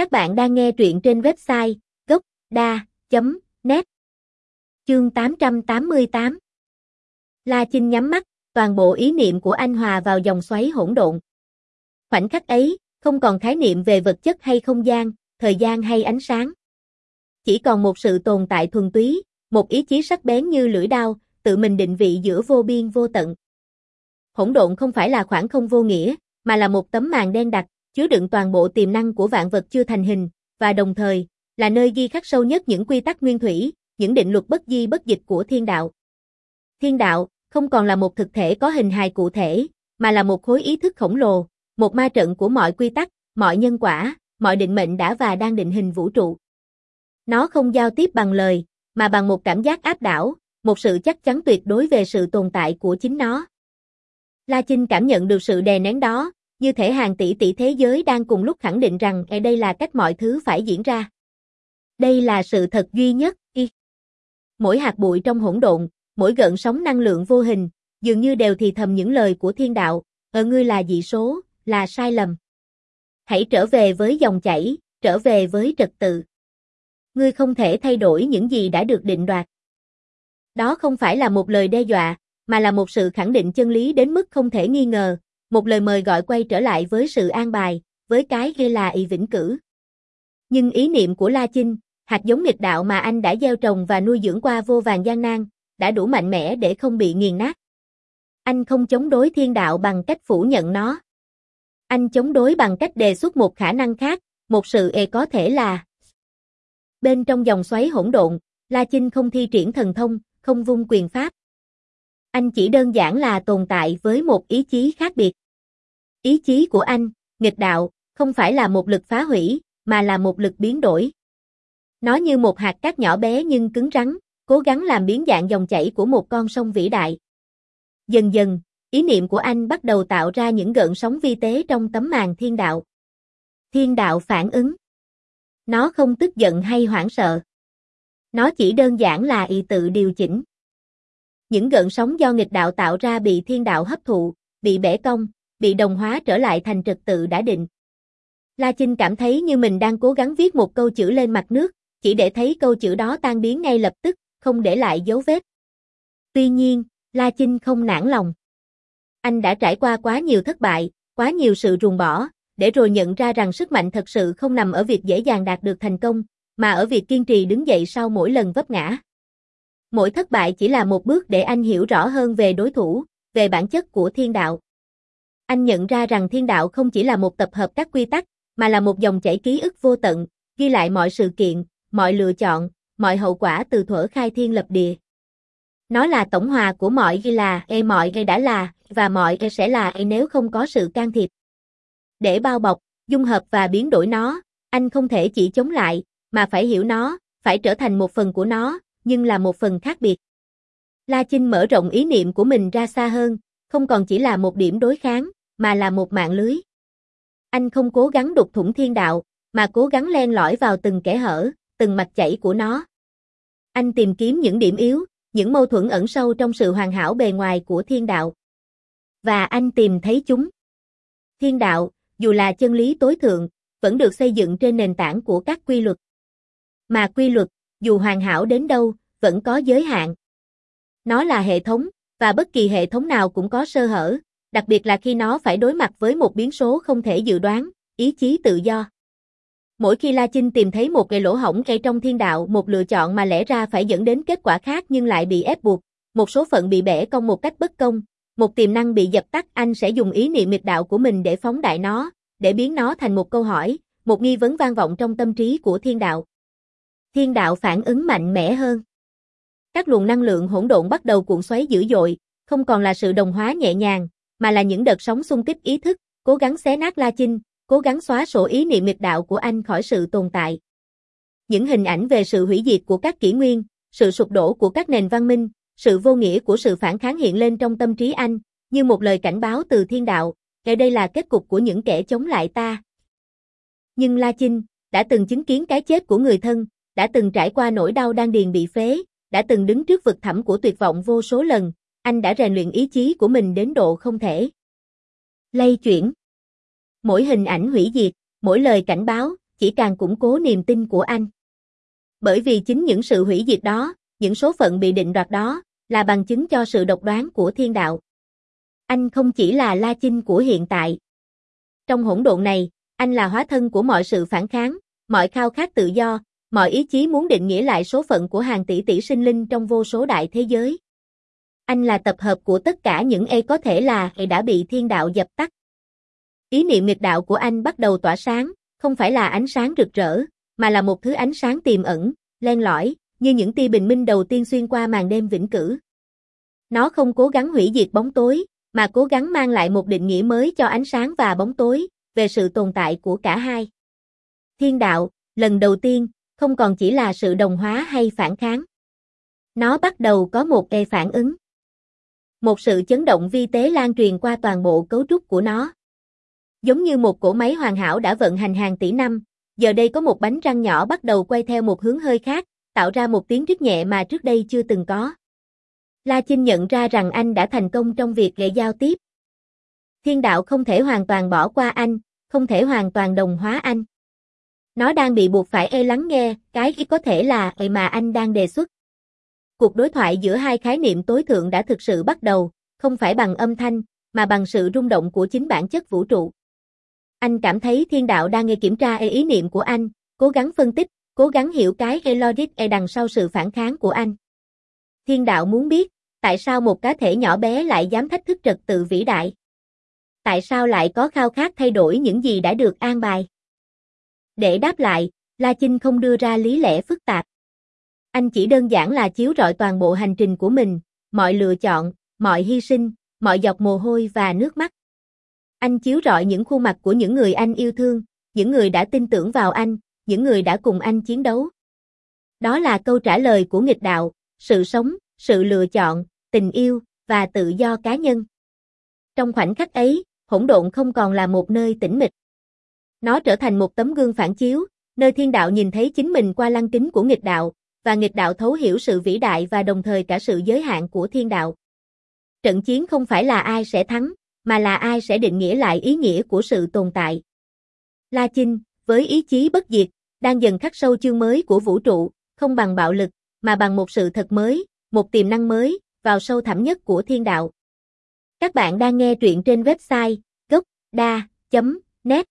Các bạn đang nghe truyện trên website gốc.da.net Chương 888 La Chinh nhắm mắt, toàn bộ ý niệm của anh hòa vào dòng xoáy hỗn độn. Khoảnh khắc ấy, không còn khái niệm về vật chất hay không gian, thời gian hay ánh sáng. Chỉ còn một sự tồn tại thuần túy, một ý chí sắc bén như lưỡi đao, tự mình định vị giữa vô biên vô tận. Hỗn độn không phải là khoảng không vô nghĩa, mà là một tấm màn đen đặc, chứa đựng toàn bộ tiềm năng của vạn vật chưa thành hình, và đồng thời, là nơi ghi khắc sâu nhất những quy tắc nguyên thủy, những định luật bất di bất dịch của thiên đạo. Thiên đạo, không còn là một thực thể có hình hài cụ thể, mà là một khối ý thức khổng lồ, một ma trận của mọi quy tắc, mọi nhân quả, mọi định mệnh đã và đang định hình vũ trụ. Nó không giao tiếp bằng lời, mà bằng một cảm giác áp đảo, một sự chắc chắn tuyệt đối về sự tồn tại của chính nó. La Chinh cảm nhận được sự đè nén đó, như thể hàng tỷ tỷ thế giới đang cùng lúc khẳng định rằng e đây là cách mọi thứ phải diễn ra. Đây là sự thật duy nhất, y. Mỗi hạt bụi trong hỗn độn, mỗi gợn sóng năng lượng vô hình, dường như đều thì thầm những lời của thiên đạo, ở ngươi là dị số, là sai lầm. Hãy trở về với dòng chảy, trở về với trật tự. Ngươi không thể thay đổi những gì đã được định đoạt. Đó không phải là một lời đe dọa, mà là một sự khẳng định chân lý đến mức không thể nghi ngờ, một lời mời gọi quay trở lại với sự an bài, với cái ghê là y vĩnh cử. Nhưng ý niệm của La Chinh, hạt giống nghịch đạo mà anh đã gieo trồng và nuôi dưỡng qua vô vàng gian nan, đã đủ mạnh mẽ để không bị nghiền nát. Anh không chống đối thiên đạo bằng cách phủ nhận nó. Anh chống đối bằng cách đề xuất một khả năng khác, một sự e có thể là Bên trong dòng xoáy hỗn độn, La Chinh không thi triển thần thông, không vung quyền pháp. Anh chỉ đơn giản là tồn tại với một ý chí khác biệt. Ý chí của anh, nghịch đạo, không phải là một lực phá hủy, mà là một lực biến đổi. Nó như một hạt cát nhỏ bé nhưng cứng rắn, cố gắng làm biến dạng dòng chảy của một con sông vĩ đại. Dần dần, ý niệm của anh bắt đầu tạo ra những gợn sóng vi tế trong tấm màn thiên đạo. Thiên đạo phản ứng. Nó không tức giận hay hoảng sợ. Nó chỉ đơn giản là ý tự điều chỉnh. Những gợn sóng do nghịch đạo tạo ra bị thiên đạo hấp thụ, bị bẻ cong, bị đồng hóa trở lại thành trật tự đã định. La Chinh cảm thấy như mình đang cố gắng viết một câu chữ lên mặt nước, chỉ để thấy câu chữ đó tan biến ngay lập tức, không để lại dấu vết. Tuy nhiên, La Chinh không nản lòng. Anh đã trải qua quá nhiều thất bại, quá nhiều sự ruồng bỏ, để rồi nhận ra rằng sức mạnh thật sự không nằm ở việc dễ dàng đạt được thành công, mà ở việc kiên trì đứng dậy sau mỗi lần vấp ngã. Mỗi thất bại chỉ là một bước để anh hiểu rõ hơn về đối thủ, về bản chất của thiên đạo. Anh nhận ra rằng thiên đạo không chỉ là một tập hợp các quy tắc, mà là một dòng chảy ký ức vô tận, ghi lại mọi sự kiện, mọi lựa chọn, mọi hậu quả từ thuở khai thiên lập địa. Nó là tổng hòa của mọi ghi là e mọi gây đã là, và mọi gây sẽ là e nếu không có sự can thiệp. Để bao bọc, dung hợp và biến đổi nó, anh không thể chỉ chống lại, mà phải hiểu nó, phải trở thành một phần của nó, nhưng là một phần khác biệt. La Chinh mở rộng ý niệm của mình ra xa hơn, không còn chỉ là một điểm đối kháng, mà là một mạng lưới. Anh không cố gắng đục thủng thiên đạo, mà cố gắng len lỏi vào từng kẽ hở, từng mạch chảy của nó. Anh tìm kiếm những điểm yếu, những mâu thuẫn ẩn sâu trong sự hoàn hảo bề ngoài của thiên đạo. Và anh tìm thấy chúng. Thiên đạo, dù là chân lý tối thượng, vẫn được xây dựng trên nền tảng của các quy luật. Mà quy luật, dù hoàn hảo đến đâu, vẫn có giới hạn. Nó là hệ thống, và bất kỳ hệ thống nào cũng có sơ hở, đặc biệt là khi nó phải đối mặt với một biến số không thể dự đoán, ý chí tự do. Mỗi khi La Chinh tìm thấy một cái lỗ hổng ngay trong thiên đạo, một lựa chọn mà lẽ ra phải dẫn đến kết quả khác nhưng lại bị ép buộc, một số phận bị bẻ cong một cách bất công, một tiềm năng bị dập tắt, anh sẽ dùng ý niệm miệt đạo của mình để phóng đại nó, để biến nó thành một câu hỏi, một nghi vấn vang vọng trong tâm trí của thiên đạo. Thiên đạo phản ứng mạnh mẽ hơn. Các luồng năng lượng hỗn độn bắt đầu cuộn xoáy dữ dội, không còn là sự đồng hóa nhẹ nhàng, mà là những đợt sóng xung kích ý thức, cố gắng xé nát La Chinh, cố gắng xóa sổ ý niệm nghịch đạo của anh khỏi sự tồn tại. Những hình ảnh về sự hủy diệt của các kỷ nguyên, sự sụp đổ của các nền văn minh, sự vô nghĩa của sự phản kháng hiện lên trong tâm trí anh, như một lời cảnh báo từ thiên đạo, kể đây là kết cục của những kẻ chống lại ta. Nhưng La Chinh, đã từng chứng kiến cái chết của người thân, đã từng trải qua nỗi đau đang điền bị phế, đã từng đứng trước vực thẳm của tuyệt vọng vô số lần, anh đã rèn luyện ý chí của mình đến độ không thể. Lây chuyển Mỗi hình ảnh hủy diệt, mỗi lời cảnh báo, chỉ càng củng cố niềm tin của anh. Bởi vì chính những sự hủy diệt đó, những số phận bị định đoạt đó, là bằng chứng cho sự độc đoán của thiên đạo. Anh không chỉ là La Chinh của hiện tại. Trong hỗn độn này, anh là hóa thân của mọi sự phản kháng, mọi khao khát tự do, mọi ý chí muốn định nghĩa lại số phận của hàng tỷ tỷ sinh linh trong vô số đại thế giới. Anh là tập hợp của tất cả những e có thể là e đã bị thiên đạo dập tắt. Ý niệm nghịch đạo của anh bắt đầu tỏa sáng, không phải là ánh sáng rực rỡ, mà là một thứ ánh sáng tiềm ẩn, len lỏi, như những tia bình minh đầu tiên xuyên qua màn đêm vĩnh cửu. Nó không cố gắng hủy diệt bóng tối, mà cố gắng mang lại một định nghĩa mới cho ánh sáng và bóng tối, về sự tồn tại của cả hai. Thiên đạo, lần đầu tiên, không còn chỉ là sự đồng hóa hay phản kháng. Nó bắt đầu có một e phản ứng. Một sự chấn động vi tế lan truyền qua toàn bộ cấu trúc của nó. Giống như một cỗ máy hoàn hảo đã vận hành hàng tỷ năm, giờ đây có một bánh răng nhỏ bắt đầu quay theo một hướng hơi khác, tạo ra một tiếng rít nhẹ mà trước đây chưa từng có. La Chinh nhận ra rằng anh đã thành công trong việc lệ giao tiếp. Thiên đạo không thể hoàn toàn bỏ qua anh, không thể hoàn toàn đồng hóa anh. Nó đang bị buộc phải e lắng nghe, cái ý có thể là e mà anh đang đề xuất. Cuộc đối thoại giữa hai khái niệm tối thượng đã thực sự bắt đầu, không phải bằng âm thanh, mà bằng sự rung động của chính bản chất vũ trụ. Anh cảm thấy thiên đạo đang nghe kiểm tra ý niệm của anh, cố gắng phân tích, cố gắng hiểu cái e logic e đằng sau sự phản kháng của anh. Thiên đạo muốn biết, tại sao một cá thể nhỏ bé lại dám thách thức trật tự vĩ đại? Tại sao lại có khao khát thay đổi những gì đã được an bài? Để đáp lại, La Chinh không đưa ra lý lẽ phức tạp. Anh chỉ đơn giản là chiếu rọi toàn bộ hành trình của mình, mọi lựa chọn, mọi hy sinh, mọi giọt mồ hôi và nước mắt. Anh chiếu rọi những khuôn mặt của những người anh yêu thương, những người đã tin tưởng vào anh, những người đã cùng anh chiến đấu. Đó là câu trả lời của nghịch đạo, sự sống, sự lựa chọn, tình yêu, và tự do cá nhân. Trong khoảnh khắc ấy, hỗn độn không còn là một nơi tĩnh mịch. Nó trở thành một tấm gương phản chiếu, nơi thiên đạo nhìn thấy chính mình qua lăng kính của nghịch đạo, và nghịch đạo thấu hiểu sự vĩ đại và đồng thời cả sự giới hạn của thiên đạo. Trận chiến không phải là ai sẽ thắng, mà là ai sẽ định nghĩa lại ý nghĩa của sự tồn tại. La Chinh, với ý chí bất diệt, đang dần khắc sâu chương mới của vũ trụ, không bằng bạo lực, mà bằng một sự thật mới, một tiềm năng mới, vào sâu thẳm nhất của thiên đạo. Các bạn đang nghe truyện trên website gocda.net